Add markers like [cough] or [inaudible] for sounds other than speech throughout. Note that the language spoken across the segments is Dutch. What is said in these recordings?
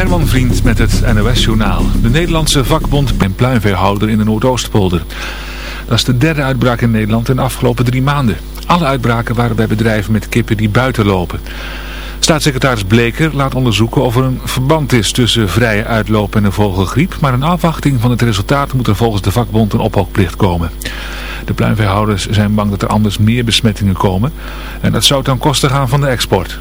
Herman Vriend met het NOS-journaal. De Nederlandse vakbond en pluimveehouder in de Noordoostpolder. Dat is de derde uitbraak in Nederland in de afgelopen drie maanden. Alle uitbraken waren bij bedrijven met kippen die buiten lopen. Staatssecretaris Bleker laat onderzoeken of er een verband is tussen vrije uitloop en een vogelgriep. Maar in afwachting van het resultaat moet er volgens de vakbond een ophoogplicht komen. De pluimveehouders zijn bang dat er anders meer besmettingen komen. En dat zou dan kosten gaan van de export.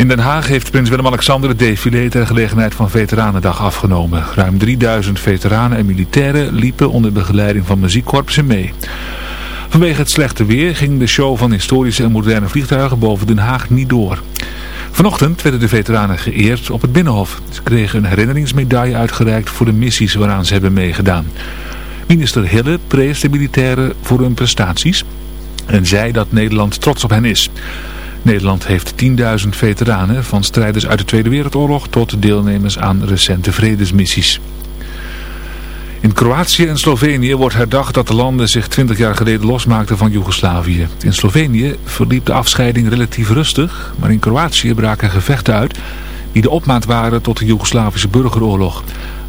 In Den Haag heeft prins Willem-Alexander het défilé ter gelegenheid van Veteranendag afgenomen. Ruim 3000 veteranen en militairen liepen onder begeleiding van muziekkorpsen mee. Vanwege het slechte weer ging de show van historische en moderne vliegtuigen boven Den Haag niet door. Vanochtend werden de veteranen geëerd op het Binnenhof. Ze kregen een herinneringsmedaille uitgereikt voor de missies waaraan ze hebben meegedaan. Minister Hille prees de militairen voor hun prestaties en zei dat Nederland trots op hen is. Nederland heeft 10.000 veteranen van strijders uit de Tweede Wereldoorlog tot deelnemers aan recente vredesmissies. In Kroatië en Slovenië wordt herdacht dat de landen zich 20 jaar geleden losmaakten van Joegoslavië. In Slovenië verliep de afscheiding relatief rustig, maar in Kroatië braken gevechten uit die de opmaat waren tot de Joegoslavische burgeroorlog.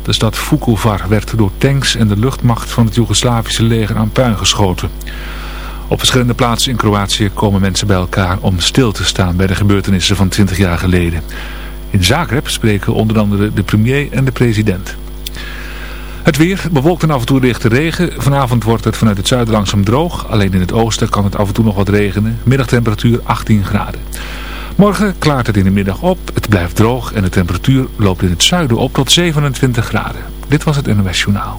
De stad Vukovar werd door tanks en de luchtmacht van het Joegoslavische leger aan puin geschoten. Op verschillende plaatsen in Kroatië komen mensen bij elkaar om stil te staan bij de gebeurtenissen van 20 jaar geleden. In Zagreb spreken onder andere de premier en de president. Het weer bewolkt en af en toe lichte regen. Vanavond wordt het vanuit het zuiden langzaam droog. Alleen in het oosten kan het af en toe nog wat regenen. Middagtemperatuur 18 graden. Morgen klaart het in de middag op. Het blijft droog en de temperatuur loopt in het zuiden op tot 27 graden. Dit was het NOS Journaal.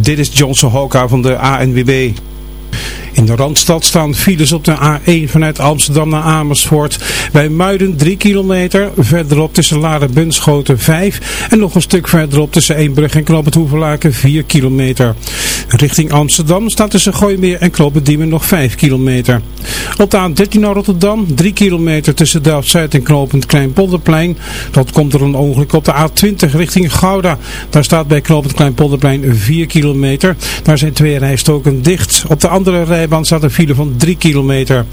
Dit is Johnson Hoka van de ANWB. In de Randstad staan files op de A1 vanuit Amsterdam naar Amersfoort. Bij Muiden 3 kilometer. Verderop tussen Laren Bunschoten 5. En nog een stuk verderop tussen Eembrug en Knoop het 4 kilometer. Richting Amsterdam staat tussen Gooimeer en Knoop Diemen nog 5 kilometer. Op de A13 naar Rotterdam 3 kilometer tussen Delft-Zuid en Knopend Kleinpolderplein. Dat komt er een ongeluk op de A20 richting Gouda. Daar staat bij Knopend Kleinpolderplein 4 kilometer. Daar zijn twee rijstoken dicht. Op de andere rij rijbaan staat een file van 3 kilometer.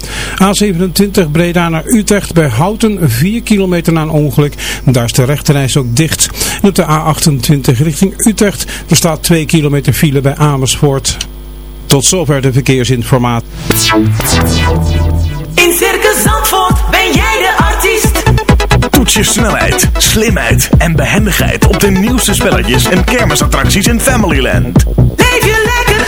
A27 Breda naar Utrecht bij Houten 4 kilometer na een ongeluk. Daar is de rechterreis ook dicht. En op de A28 richting Utrecht er staat 2 kilometer file bij Amersfoort. Tot zover de verkeersinformatie. In Circus Zandvoort ben jij de artiest. Toets je snelheid, slimheid en behendigheid op de nieuwste spelletjes en kermisattracties in Familyland. Leef je lekker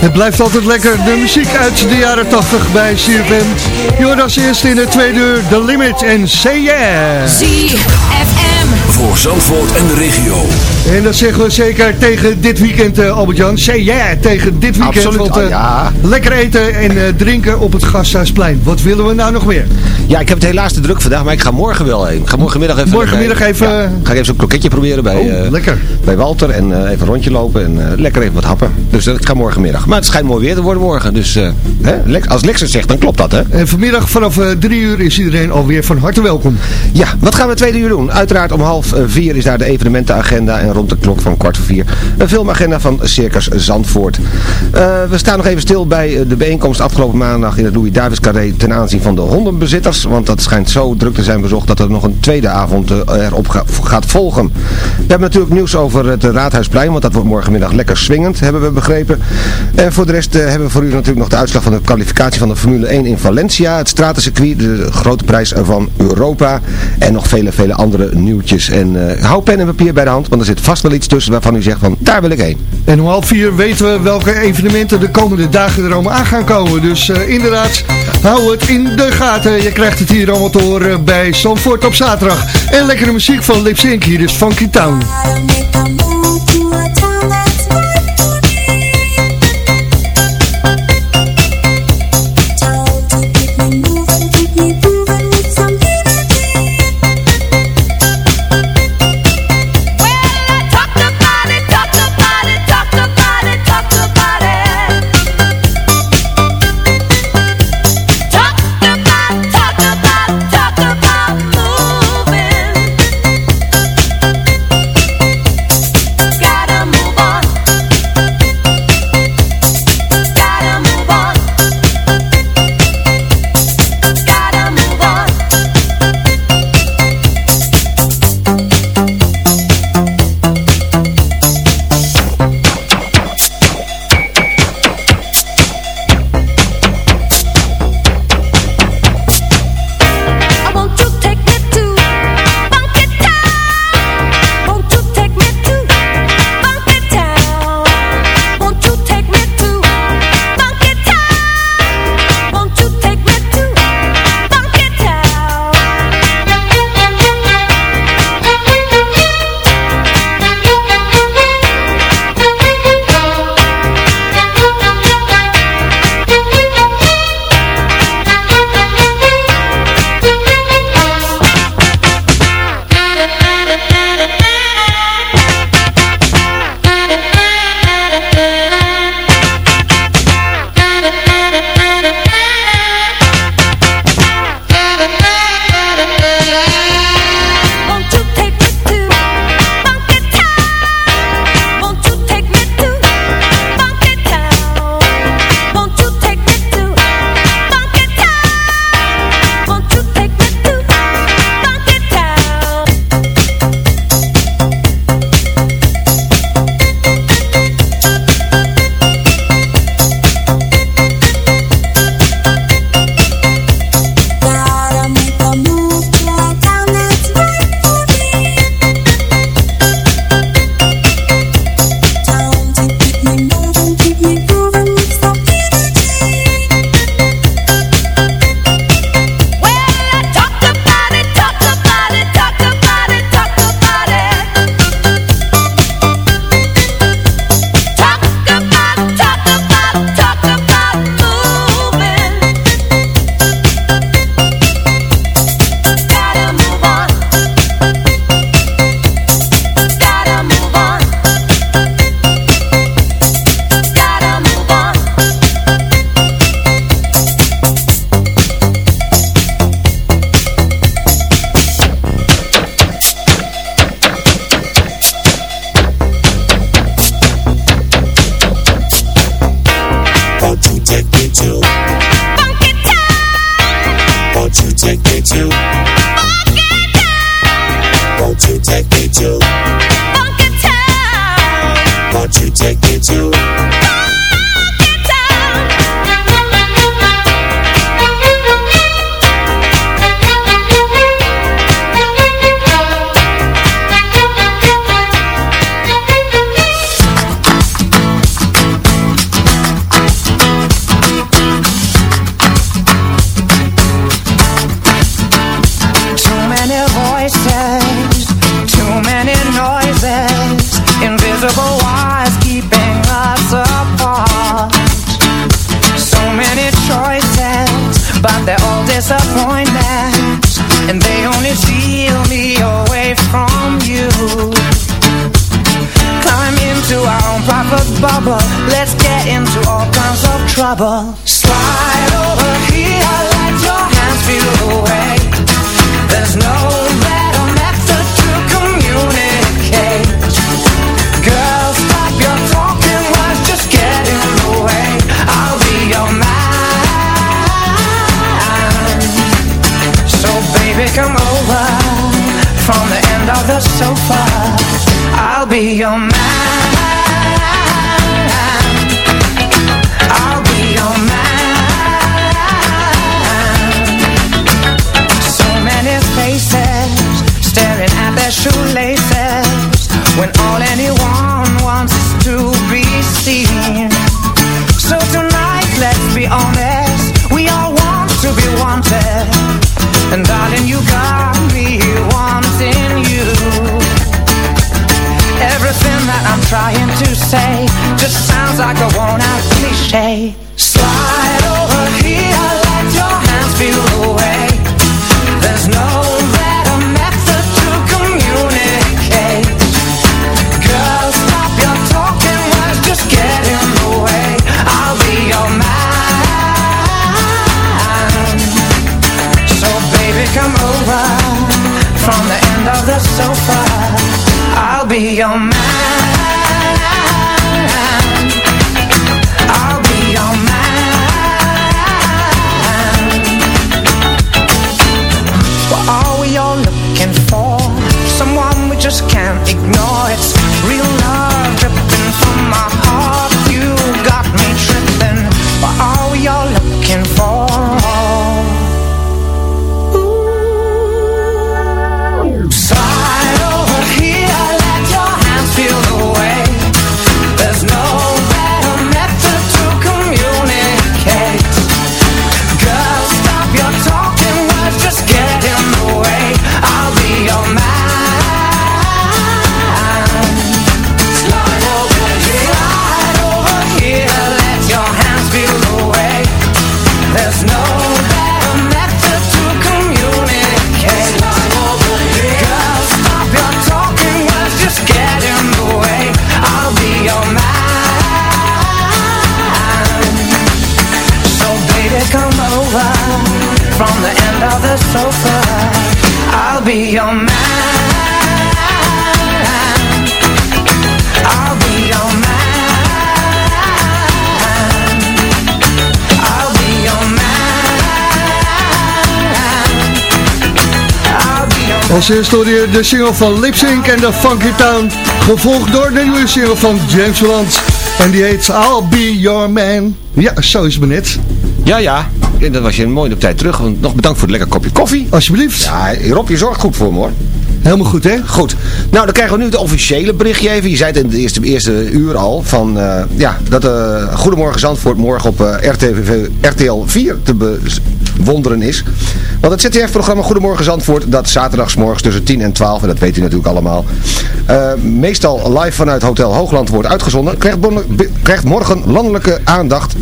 Het blijft altijd lekker, de muziek uit de jaren 80 bij CFM. Joh, als eerste in de tweede uur, The Limit en Say Yeah. ZFM. Voor Zandvoort en de regio. En dat zeggen we zeker tegen dit weekend, eh, Albert-Jan. Say Yeah, tegen dit weekend. Absoluut, want, eh, ah, ja. Lekker eten en eh, drinken op het Gasthuisplein. Wat willen we nou nog meer? Ja, ik heb het helaas te druk vandaag, maar ik ga morgen wel heen. Ik ga morgenmiddag even... Morgenmiddag even- Ja, ga ik even zo'n kroketje proberen bij, Oh, eh, lekker. bij Walter en eh, even een rondje lopen en eh, lekker even wat happen. Dus dat ga morgenmiddag. Maar het schijnt mooi weer te worden morgen, dus hè, als Lex het zegt, dan klopt dat, hè? En vanmiddag vanaf drie uur is iedereen alweer van harte welkom. Ja, wat gaan we tweede uur doen? Uiteraard om half vier is daar de evenementenagenda en rond de klok van kwart voor vier een filmagenda van Circus Zandvoort. We staan nog even stil bij de bijeenkomst afgelopen maandag in het Louis Davis Carré ten aanzien van de hondenbezitters, want dat schijnt zo druk te zijn bezocht dat er nog een tweede avond eh, erop ga- gaat volgen. We hebben natuurlijk nieuws over het Raadhuisplein, want dat wordt morgenmiddag lekker swingend, hebben we begrepen. En voor de rest eh, hebben we voor u natuurlijk nog de uitslag van de kwalificatie van de Formule 1 in Valencia, het stratencircuit, de grote prijs van Europa en nog vele, vele andere nieuwtjes. En eh, hou pen en papier bij de hand, want er zit vast wel iets tussen waarvan u zegt van, daar wil ik heen. En om half vier weten we welke evenementen de komende dagen er allemaal aan gaan komen. Dus eh, inderdaad, hou het in de gaten. Je krijgt het hier allemaal te horen bij Zandvoort op zaterdag. En lekkere muziek van Lip Sync, hier is Funky Town. Funky town. Won't you take me to? Funky town. Won't you take me to? Just sounds like a worn out cliche. Als eerste hoorde je de single van Lip Sync en de Funky Town. Gevolgd door de nieuwe single van James Blunt. En die heet I'll Be Your Man. Ja, zo is het maar net. Ja, ja. Ja, Dat was je mooi op tijd terug. Want Nog bedankt voor het lekker kopje koffie. Alsjeblieft. Ja, Rob, je zorgt goed voor me hoor. Helemaal goed, hè? Goed. Nou, dan krijgen we nu het officiële berichtje even. Je zei het in het eerste, eerste uur al. Van, eh, ja, dat uh, Goedemorgen Zandvoort morgen op eh, RTV, RTL 4 te bewonderen is. Want het ZDF-programma Goedemorgen Zandvoort, dat zaterdagsmorgens tussen 10 en 12, en dat weet u natuurlijk allemaal, eh, meestal live vanuit Hotel Hoogland wordt uitgezonden, krijgt, bon- krijgt morgen landelijke aandacht.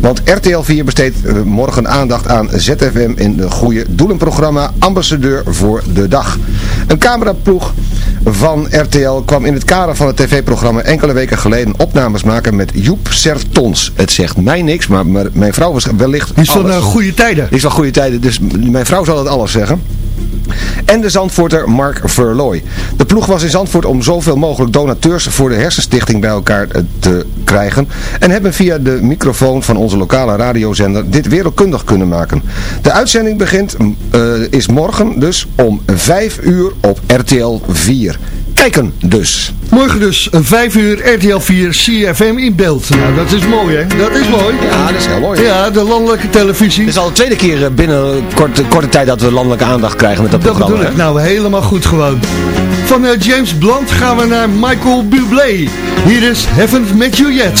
Want RTL 4 besteedt eh, morgen aandacht aan ZFM in de Goede Doelenprogramma Ambassadeur voor de Dag. Een cameraploeg van RTL kwam in het kader van het tv-programma enkele weken geleden opnames maken met Joep Sertons. Het zegt mij niks, maar mijn vrouw was wellicht Die alles. eh, goede tijden. Is van goede tijden, dus mijn vrouw zal het alles zeggen. en de Zandvoorter Mark Verlooy. De ploeg was in Zandvoort om zoveel mogelijk donateurs voor de hersenstichting bij elkaar eh, te krijgen en hebben via de microfoon van onze lokale radiozender dit wereldkundig kunnen maken. De uitzending begint, eh, is morgen dus om 5 uur op RTL 4. Kijken dus. Morgen dus, een 5 uur RTL 4 CFM in beeld. Nou, dat is mooi, hè? Dat is mooi. Ja, dat is heel mooi. Ja, de landelijke televisie. Het is al de tweede keer eh, binnen korte, korte tijd dat we landelijke aandacht krijgen met dat, Dat programma. bedoel ik. hè? Nou, helemaal goed gewoon. Van eh, James Blunt gaan we naar Michael Bublé. Hier is Haven't Met You Yet.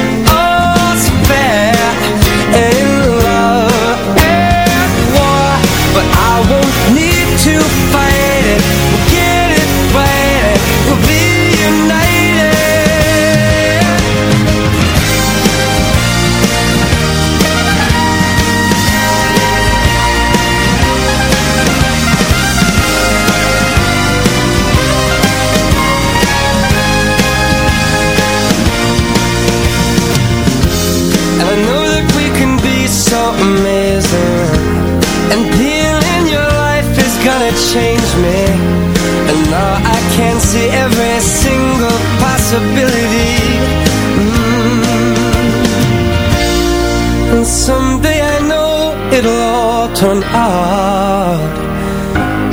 turn out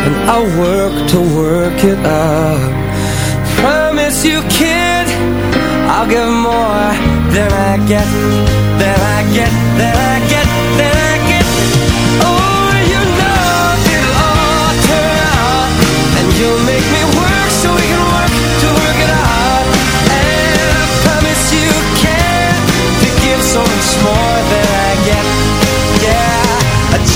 And I'll work to work it out. Promise you kid I'll give more than I get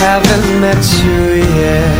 haven't met you yet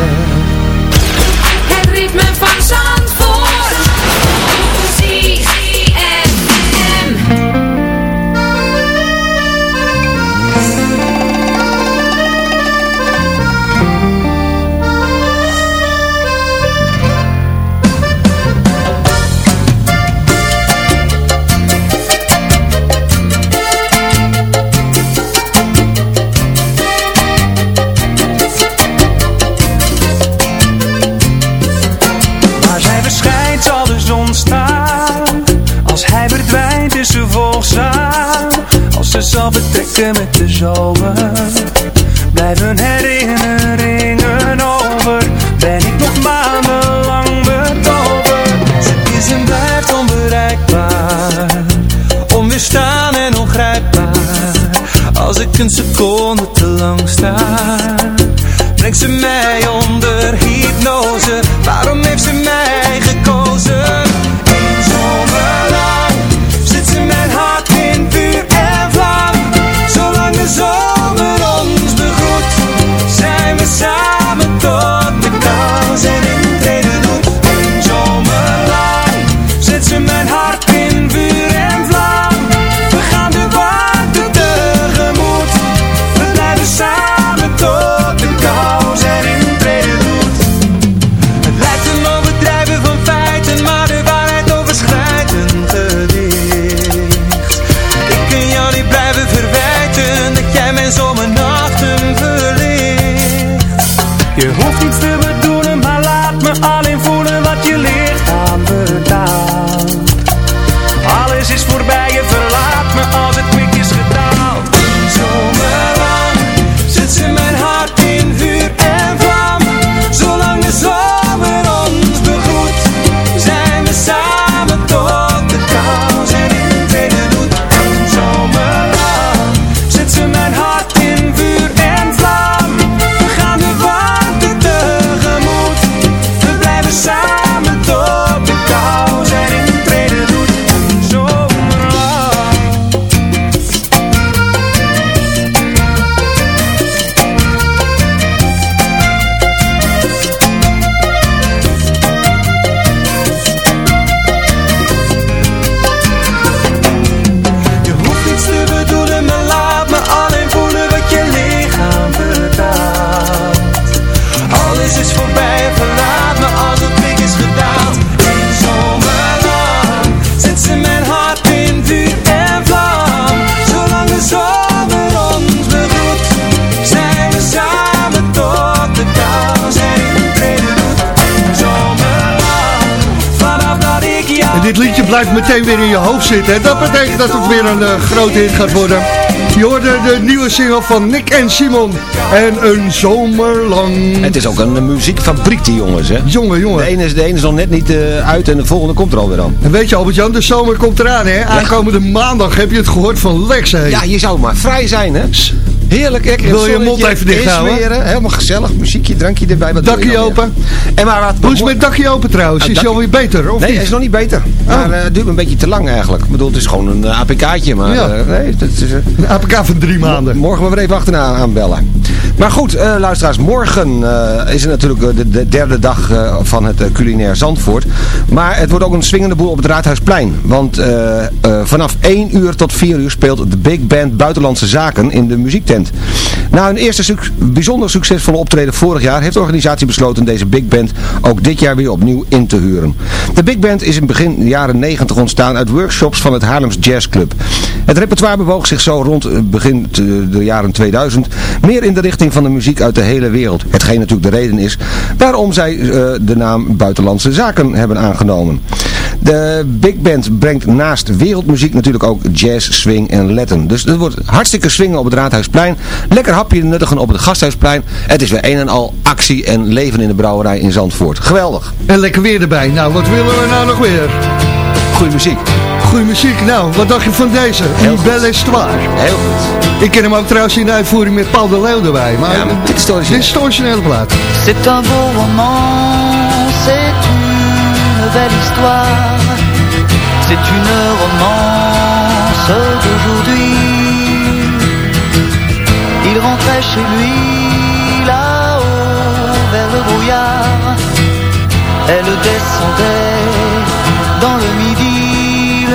blijft meteen weer in je hoofd zitten. Dat betekent dat het weer een eh, grote hit gaat worden. Je hoorde de nieuwe single van Nick en Simon. En een zomer lang. Het is ook een muziekfabriek, die jongens, hè? Jongen, jongen. De ene is, de ene is nog net niet eh, uit en de volgende komt er alweer aan. En weet je Albert-Jan, de zomer komt eraan hè. Aankomende maandag heb je het gehoord van Lex hè. Ja, je zou maar vrij zijn, hè? Heerlijk, hè? Wil je je mond even dicht houden? Helemaal gezellig, muziekje, drankje erbij. Wat je Dakje open. En maar wat, Hoe is met dakje open trouwens? Ah, Is dakje- alweer beter of Nee, niet? is nog niet beter. Maar eh, het duurt me een beetje te lang eigenlijk. Ik bedoel, het is gewoon een eh, APK'tje, maar Ja. eh, nee, dat is... Een APK van drie maanden. Morgen maar weer even achterna aanbellen. Maar goed, eh, luisteraars, morgen eh, is het natuurlijk eh, de, de derde dag van het culinair Zandvoort. Maar het wordt ook een swingende boel op het Raadhuisplein. Want vanaf 1 uur tot 4 uur speelt de Big Band Buitenlandse Zaken in de muziektent. Na een eerste bijzonder succesvolle optreden vorig jaar heeft de organisatie besloten deze Big Band ook dit jaar weer opnieuw in te huren. De Big Band is in begin jaren 90 ontstaan uit workshops van het Haarlems Jazz Club. Het repertoire bewoog zich zo rond begin de jaren 2000 meer in de richting van de muziek uit de hele wereld. Hetgeen natuurlijk de reden is waarom zij eh, de naam Buitenlandse Zaken hebben aangenomen. De Big Band brengt naast wereldmuziek natuurlijk ook jazz, swing en Latin. Dus het wordt hartstikke swingen op het Raadhuisplein. Lekker hapje nuttigen op het Gasthuisplein. Het is weer een en al actie en leven in de brouwerij in Zandvoort. Geweldig. En lekker weer erbij. Nou, wat willen we nou nog weer? Goeie muziek. Goeie muziek. Nou, wat dacht je van deze? Heel Een belle histoire. Heel goed. Ik ken hem ook trouwens in de uitvoering met Paul de Leeuw erbij. Maar, Ja, maar dit is de originele. dit is de originele plaat. C'est un beau roman, c'est une belle histoire, c'est une romance d'aujourd'hui. Il rentrait chez lui là-haut vers le brouillard, elle descendait dans le midi, le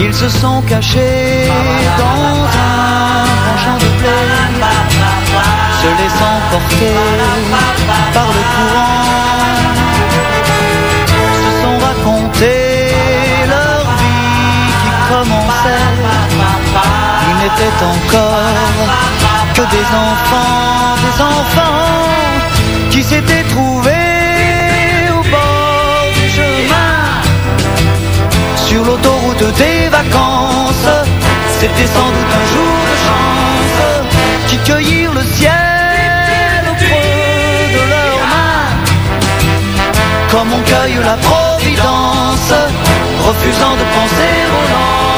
Ils se sont cachés dans un champ de blé se laissant porter par le courant, se sont racontés leur vie qui commençait. Ils n'étaient encore que des enfants, des enfants qui s'étaient des vacances. C'était sans doute un jour de chance qui cueillirent le ciel au creux de leurs mains. Comme on cueille la providence, refusant de penser au lendemain.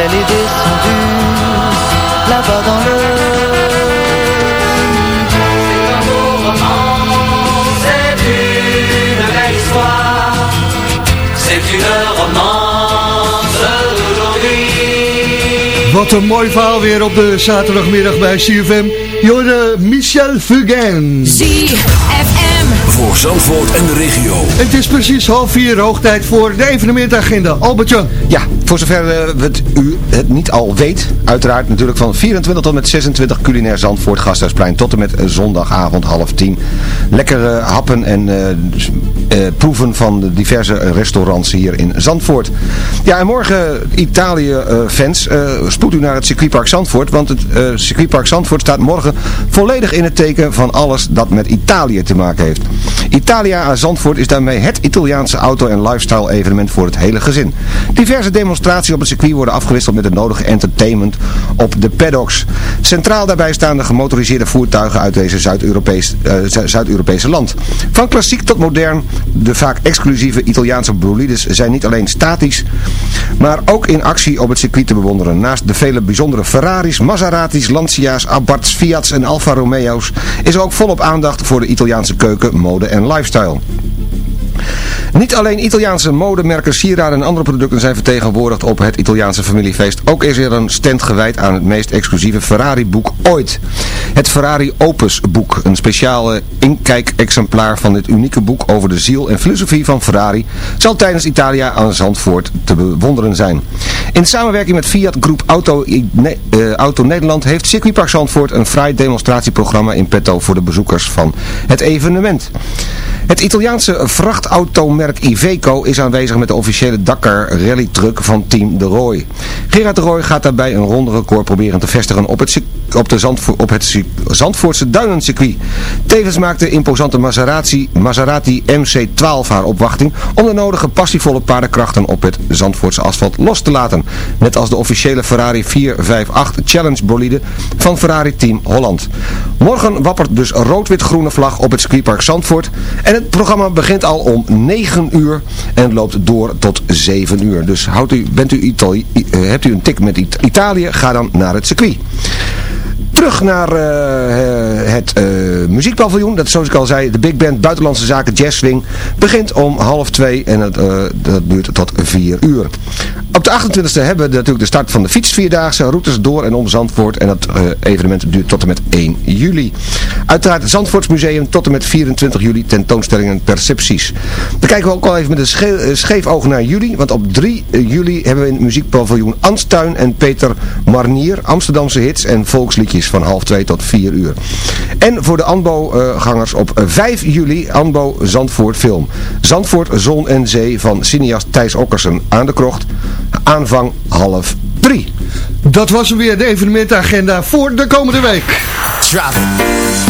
Elle est descendue là-bas dans le C'est une romance d'aujourd'hui. Wat een mooi verhaal weer op de zaterdagmiddag bij CFM. Jorde Michel Fugain. ZFM. Voor Zandvoort en de regio. Het is precies half vier, hoog tijd voor de evenementagenda. Albert-Jan. Ja, voor zover eh, het, u het niet al weet, uiteraard natuurlijk van 24 tot met 26 culinair Zandvoort Gasthuisplein tot en met eh, zondagavond half tien. Lekkere happen en eh, eh, proeven van de diverse restaurants hier in Zandvoort. Ja, en morgen Italië-fans, eh spoed u naar het circuitpark Zandvoort, want het eh, circuitpark Zandvoort staat morgen volledig in het teken van alles dat met Italië te maken heeft. Italia aan Zandvoort is daarmee het Italiaanse auto- en lifestyle evenement voor het hele gezin. Diverse demonstraties op het circuit worden afgewisseld met de nodige entertainment op de paddocks. Centraal daarbij staan de gemotoriseerde voertuigen uit deze eh, Zu- Zuid-Europese land. Van klassiek tot modern, de vaak exclusieve Italiaanse bolides zijn niet alleen statisch, maar ook in actie op het circuit te bewonderen. Naast de vele bijzondere Ferraris, Maseratis, Lancia's, Abarths, Fiat's en Alfa Romeo's is er ook volop aandacht voor de Italiaanse keuken, mode en lifestyle. Niet alleen Italiaanse modemerken, sieraden en andere producten zijn vertegenwoordigd op het Italiaanse familiefeest. Ook is er een stand gewijd aan het meest exclusieve Ferrari-boek ooit. Het Ferrari Opus boek, een speciale inkijk-exemplaar van dit unieke boek over de ziel en filosofie van Ferrari, zal tijdens Italia aan Zandvoort te bewonderen zijn. In samenwerking met Fiat Groep Auto, eh, Auto Nederland heeft Circuitpark Zandvoort een fraai demonstratieprogramma in petto voor de bezoekers van het evenement. Het Italiaanse vrachtautomerk Iveco is aanwezig met de officiële Dakar Rally Truck van Team De Roy. Gerard De Roy gaat daarbij een ronde record proberen te vestigen op het, op de Zandvo- op het Zandvoortse Duinencircuit. Tevens maakt de imposante Maserati, Maserati MC12 haar opwachting om de nodige passievolle paardenkrachten op het Zandvoortse asfalt los te laten. Net als de officiële Ferrari 458 Challenge bolide van Ferrari Team Holland. Morgen wappert dus rood-wit-groene vlag op het circuitpark Zandvoort. En het programma begint al om 9 uur en loopt door tot 7 uur. Dus houdt u, bent u Itali eh, hebt u een tik met It- Italië, ga dan naar het circuit. Terug naar eh, eh, het eh, muziekpaviljoen. Dat is zoals ik al zei, de Big Band Buitenlandse Zaken Jazz Swing begint om half twee en het, dat duurt tot vier uur. Op de 28e hebben we natuurlijk de start van de fietsvierdaagse routes door en om Zandvoort. En dat eh, evenement duurt tot en met 1 juli. Uiteraard het Zandvoortsmuseum tot en met 24 juli tentoonstellingen percepties. Dan kijken we ook al even met een eh, scheef oog naar juli. Want op 3 juli hebben we in het muziekpaviljoen Anstuin en Peter Marnier Amsterdamse hits en volksliedjes van half 2 tot 4 uur. En voor de ANBO-gangers op 5 juli ANBO Zandvoort Film. Zandvoort, Zon en Zee van cineast Thijs Okkersen aan de krocht aanvang half drie. Dat was hem weer, de evenementagenda voor de komende week. Traffic.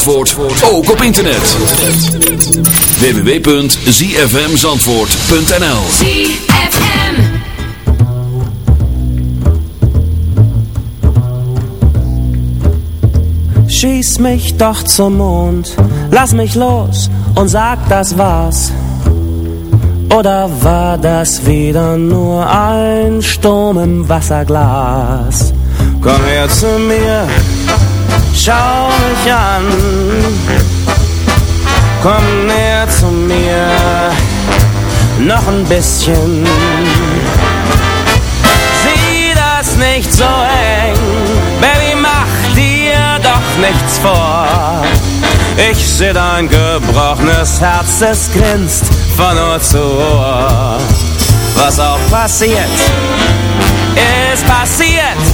Zandvoort ook op internet. www.zfmzandvoort.nl ZFM Schieß mich doch zum Mond, lass mich los und sag das was. Oder war das wieder nur ein Sturm im Wasserglas? Komm her zu mir schau mich an, komm näher zu mir, noch ein bisschen. Sieh das nicht so eng, Baby, mach dir doch nichts vor. Ich seh dein gebrochenes Herz, es grinst von Ohr zu Ohr. Was auch passiert, ist passiert.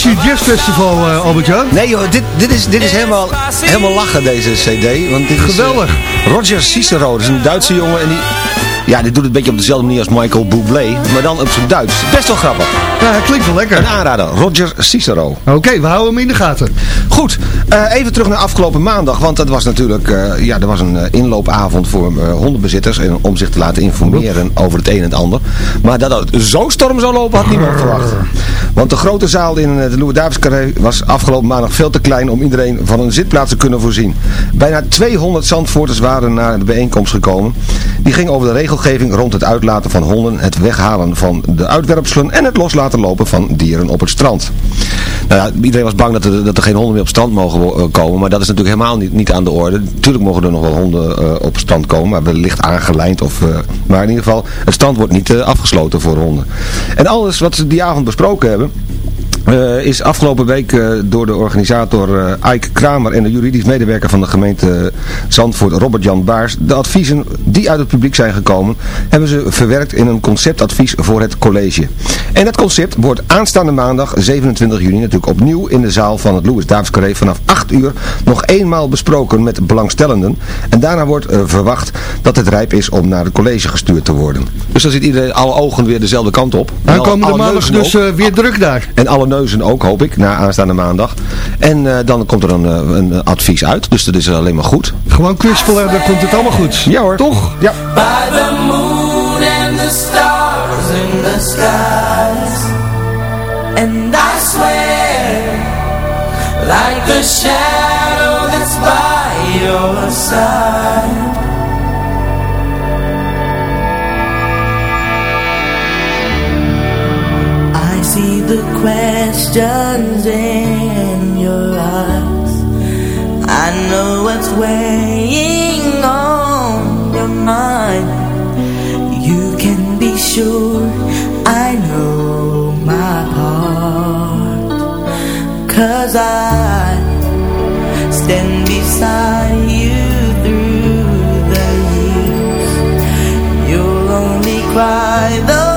Sea Jazz Festival, uh, Albert-Jan? Nee joh, dit, dit, is, dit is helemaal, helemaal lachen deze cd. Want dit Geweldig. Is, uh, Roger Cicero, dat is een Duitse jongen en die... Ja, dit doet het een beetje op dezelfde manier als Michael Bublé, maar dan op zijn Duits. Best wel grappig. Ja, klinkt wel lekker. Een aanrader, Roger Cicero. Oké, we houden hem in de gaten. Goed, uh, even terug naar afgelopen maandag, want dat was natuurlijk, uh, ja, er was een uh, inloopavond voor hondenbezitters en om zich te laten informeren over het een en het ander. Maar dat het zo storm zou lopen had niemand verwacht. Want de grote zaal in het Louis Davids Carré was afgelopen maandag veel te klein om iedereen van een zitplaats te kunnen voorzien. Bijna 200 Zandvoorters waren naar de bijeenkomst gekomen. Die ging over de rond het uitlaten van honden, het weghalen van de uitwerpselen en het loslaten lopen van dieren op het strand. Nou ja, iedereen was bang dat er, dat er geen honden meer op strand mogen komen, maar dat is natuurlijk helemaal niet, niet aan de orde. Natuurlijk mogen er nog wel honden uh, op strand komen, maar wellicht aangelijnd. Of, uh, maar in ieder geval, het strand wordt niet afgesloten voor honden. En alles wat ze die avond besproken hebben, uh, is afgelopen week uh, door de organisator uh, Ike Kramer en de juridisch medewerker van de gemeente Zandvoort, Robert-Jan Baars, de adviezen die uit het publiek zijn gekomen, hebben ze verwerkt in een conceptadvies voor het college. En dat concept wordt aanstaande maandag 27 juni natuurlijk opnieuw in de zaal van het Louis Davids Carré vanaf 8 uur nog eenmaal besproken met belangstellenden. En daarna wordt verwacht dat het rijp is om naar het college gestuurd te worden. Dus dan zit iedereen, alle ogen weer dezelfde kant op. Dan komen de maandag dus weer druk daar. En alle neuzen ook, hoop ik, na aanstaande maandag. En uh, dan komt er een, een, advies uit, dus dat is alleen maar goed. Gewoon kwispelen, dan komt het allemaal goed. Ja hoor. Toch? Ja. By the moon and the stars in the skies And I swear Like a shadow that's by your side see the questions in your eyes. I know what's weighing on your mind. You can be sure I know my heart Cause I stand beside you through the years. You'll only cry those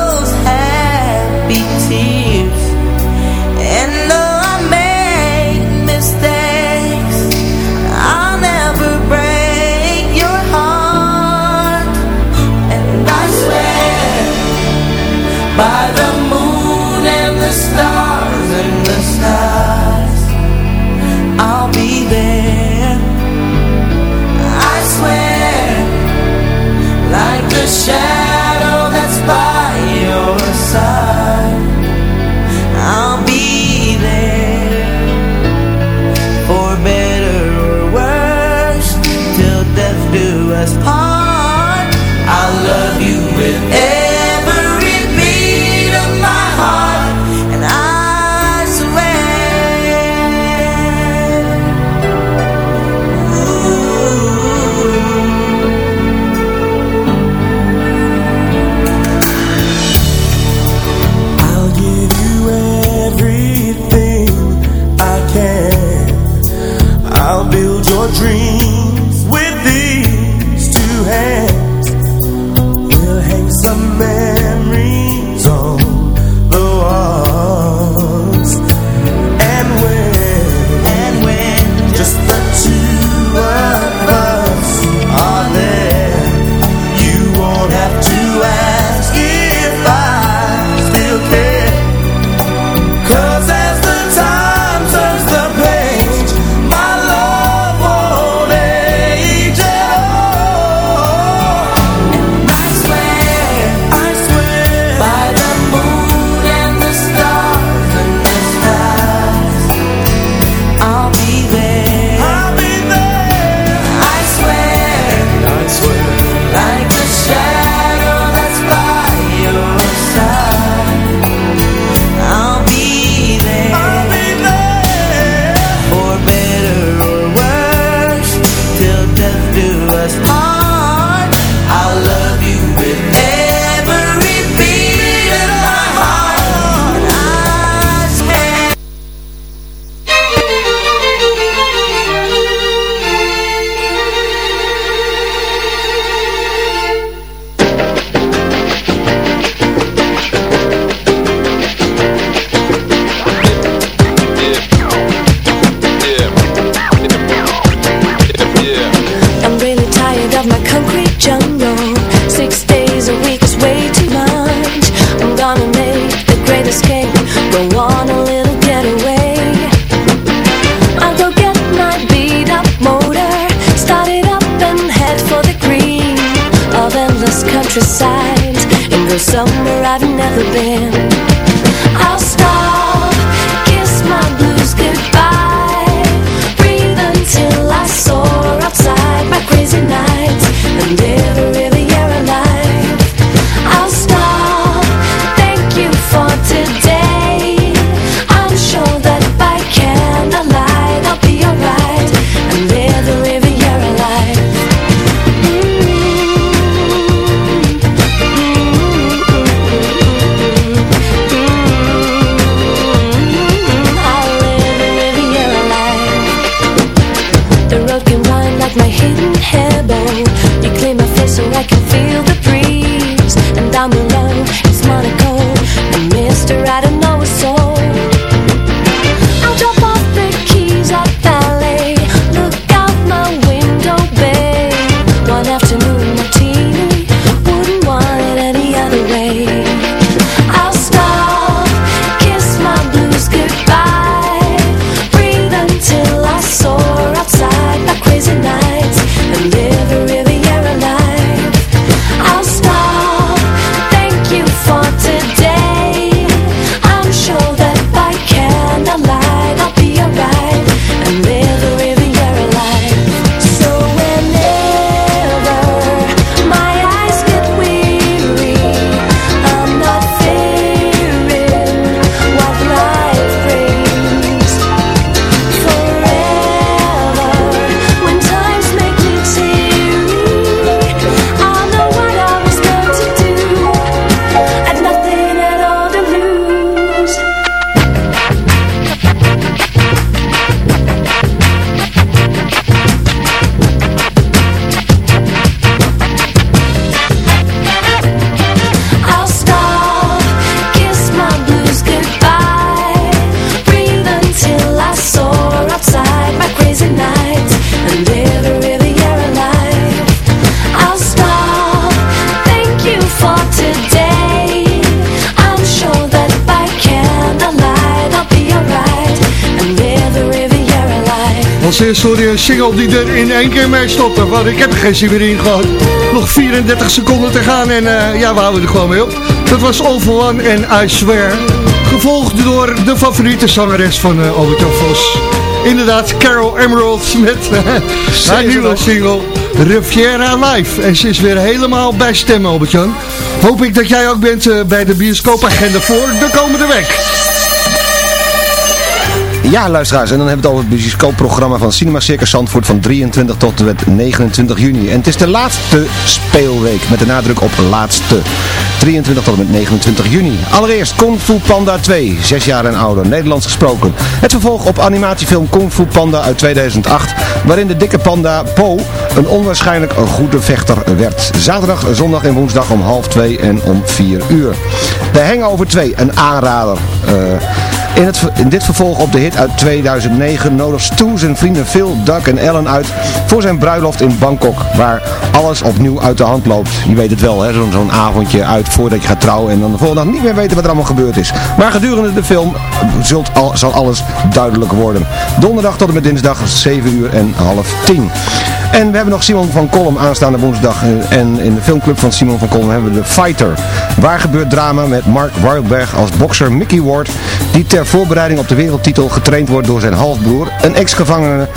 een single die er in één keer mee stopte. Want ik heb er geen zin meer in gehad. Nog 34 seconden te gaan en eh, ja, we houden er gewoon mee op. Dat was All for One en I Swear. Gevolgd door de favoriete zangeres van eh Albert-Jan Vos. Inderdaad, Carol Emerald met [laughs] eh, haar nieuwe single Riviera Live. En ze is weer helemaal bij stemmen, Albert-Jan. Hoop ik dat jij ook bent eh, bij de bioscoopagenda voor de komende week. Ja, luisteraars, en dan hebben we het over het bioscoopprogramma van Cinema Circus Zandvoort van 23 tot en met 29 juni. En het is de laatste speelweek, met de nadruk op laatste. 23 tot en met 29 juni. Allereerst Kung Fu Panda 2, 6 jaar en ouder, Nederlands gesproken. Het vervolg op animatiefilm Kung Fu Panda uit 2008, waarin de dikke panda Po een onwaarschijnlijk goede vechter werd. Zaterdag, zondag en woensdag om half 2 en om 4 uur. De Hangover 2, een aanrader. Eh, in, het, in dit vervolg op de hit uit 2009 nodigt Stu zijn vrienden Phil, Doug en Ellen uit voor zijn bruiloft in Bangkok, waar alles opnieuw uit de hand loopt. Je weet het wel, hè? zo'n avondje uit voordat je gaat trouwen en dan de volgende dag niet meer weten wat er allemaal gebeurd is. Maar gedurende de film zult al, zal alles duidelijk worden. Donderdag tot en met dinsdag 7 uur en half 10. En we hebben nog Simon van Kolm aanstaande woensdag. eh, En in de filmclub van Simon van Kolm hebben we de Fighter. Waar gebeurt drama met Mark Wildberg als bokser Mickey Ward. Die ter voorbereiding op de wereldtitel getraind wordt door zijn halfbroer. Een ex-gevangene.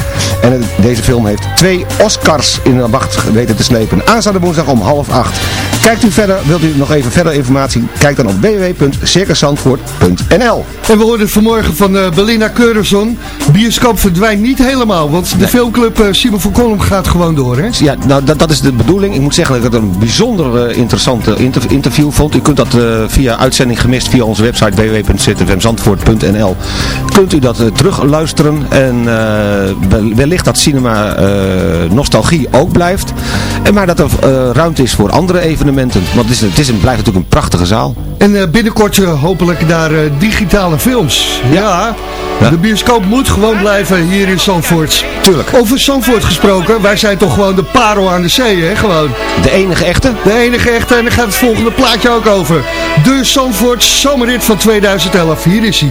En het- deze film heeft twee Oscars in de wacht weten te slepen. Aanstaande woensdag om half acht. Kijkt u verder, wilt u nog even verder informatie? Kijk dan op www.circuszandvoort.nl En we hoorden vanmorgen van eh Belina Keurerson. Bioscoop verdwijnt niet helemaal, want de filmclub eh, Simon van Kolm gaat gewoon door, hè? Ja, nou dat, dat is de bedoeling. Ik moet zeggen dat ik het een bijzonder eh, interessante inter- interview vond. U kunt dat eh, via uitzending gemist via onze website www.zfmzandvoort.nl Kunt u dat eh, terugluisteren en wel- wellicht dat cinema nostalgie ook blijft. En maar dat er ruimte is voor andere evenementen. Want het, is, het is blijft natuurlijk een prachtige zaal. En eh, binnenkort eh, hopelijk naar eh, digitale films. Ja. de bioscoop moet gewoon blijven hier in Zandvoort. Tuurlijk. Over Zandvoort gesproken, wij zijn toch gewoon de parel aan de zee, hè? Gewoon. De enige echte? De enige echte, en daar gaat het volgende plaatje ook over. De Zandvoort zomerrit van 2011, hier is hij.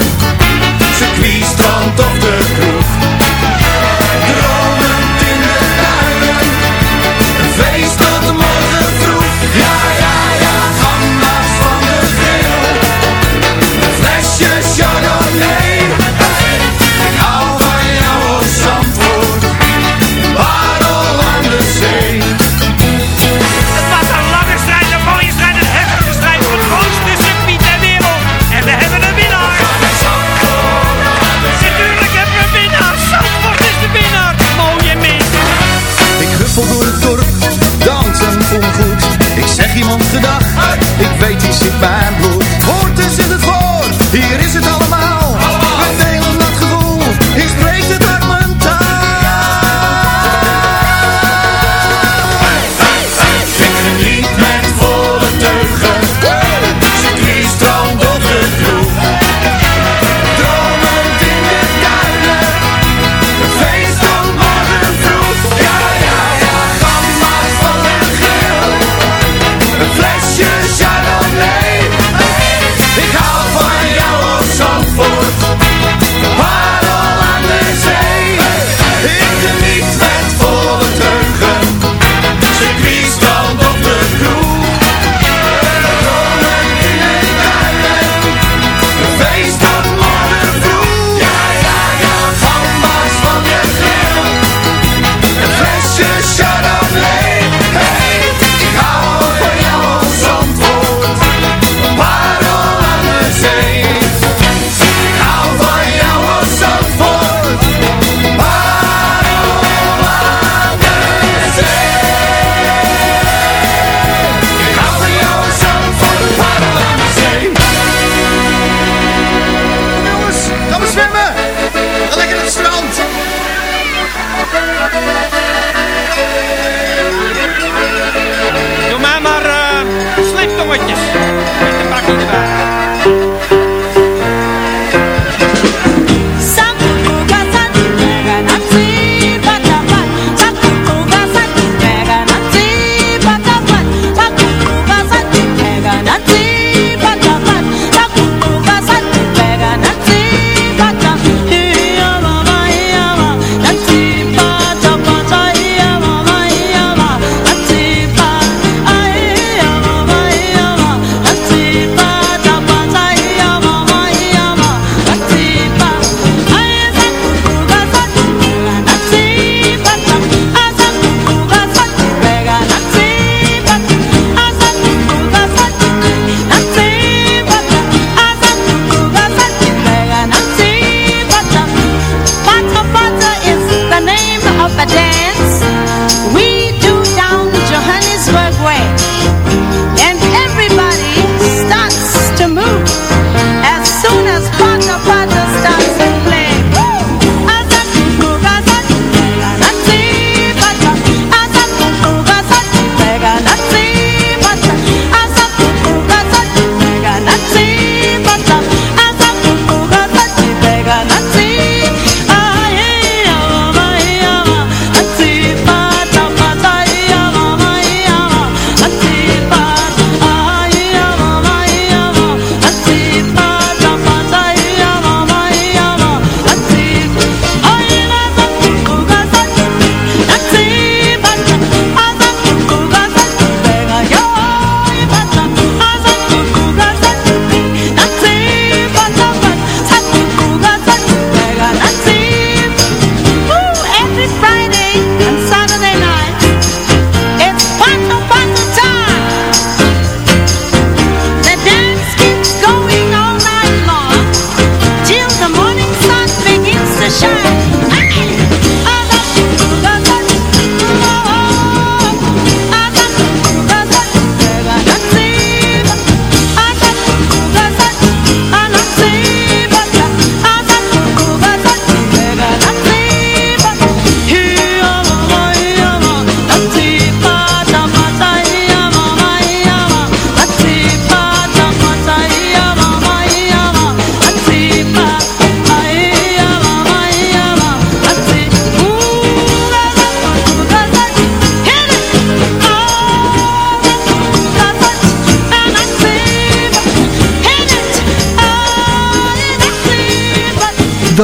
shuffle door het dorp, dansen ongoed. Ik zeg iemand gedag, ik weet die zit bij.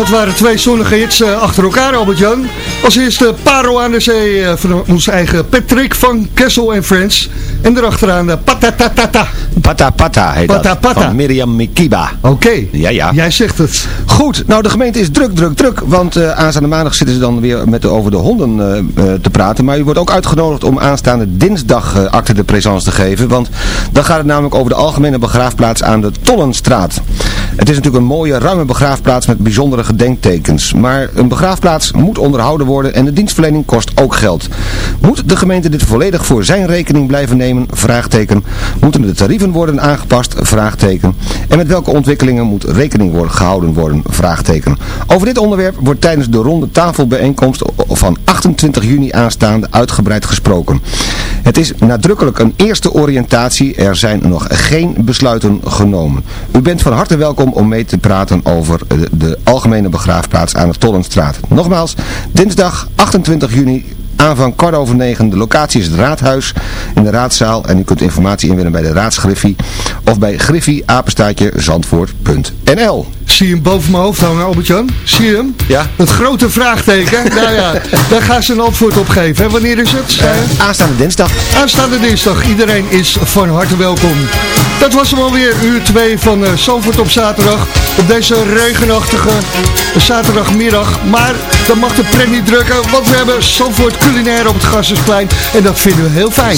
Dat waren twee zonnige hits eh, achter elkaar, Albert-Jan. Als eerste Paro aan de Zee eh, van onze eigen Patrick van Kessel en Friends. En erachteraan de Patatatata. Pata Pata heet Pata dat. Van Miriam Mikiba. Oké, Ja, ja. jij zegt het. Goed, nou de gemeente is druk, druk, druk. Want eh, aanstaande maandag zitten ze dan weer met, over de honden eh, eh, te praten. Maar u wordt ook uitgenodigd om aanstaande dinsdag eh, acte de présence te geven. Want dan gaat het namelijk over de algemene begraafplaats aan de Tollenstraat. Het is natuurlijk een mooie, ruime begraafplaats met bijzondere gedenktekens. Maar een begraafplaats moet onderhouden worden en de dienstverlening kost ook geld. Moet de gemeente dit volledig voor zijn rekening blijven nemen? Vraagteken. Moeten de tarieven worden aangepast? Vraagteken. En met welke ontwikkelingen moet rekening worden gehouden worden? Vraagteken. Over dit onderwerp wordt tijdens de ronde tafelbijeenkomst van 28 juni aanstaande uitgebreid gesproken. Het is nadrukkelijk een eerste oriëntatie. Er zijn nog geen besluiten genomen. U bent van harte welkom om mee te praten over de, algemene begraafplaats aan de Tollenstraat. Nogmaals, dinsdag 28 juni Aanvang kwart over negen. De locatie is het raadhuis in de raadzaal. En u kunt informatie inwinnen bij de raadsgriffie. Of bij griffie apenstaatje zandvoort.nl Zie hem boven mijn hoofd hangen, Albert-Jan? Zie je hem? Ja. Het grote vraagteken. [laughs] nou ja, daar gaan ze een antwoord op geven. hè. Wanneer is het? Eh, Aanstaande dinsdag. Aanstaande dinsdag. Iedereen is van harte welkom. Dat was hem alweer, uur 2 van uh, Zandvoort op zaterdag. Op deze regenachtige zaterdagmiddag. Maar dan mag de pret niet drukken, want we hebben Zandvoort culinair op het Gassersplein. En dat vinden we heel fijn.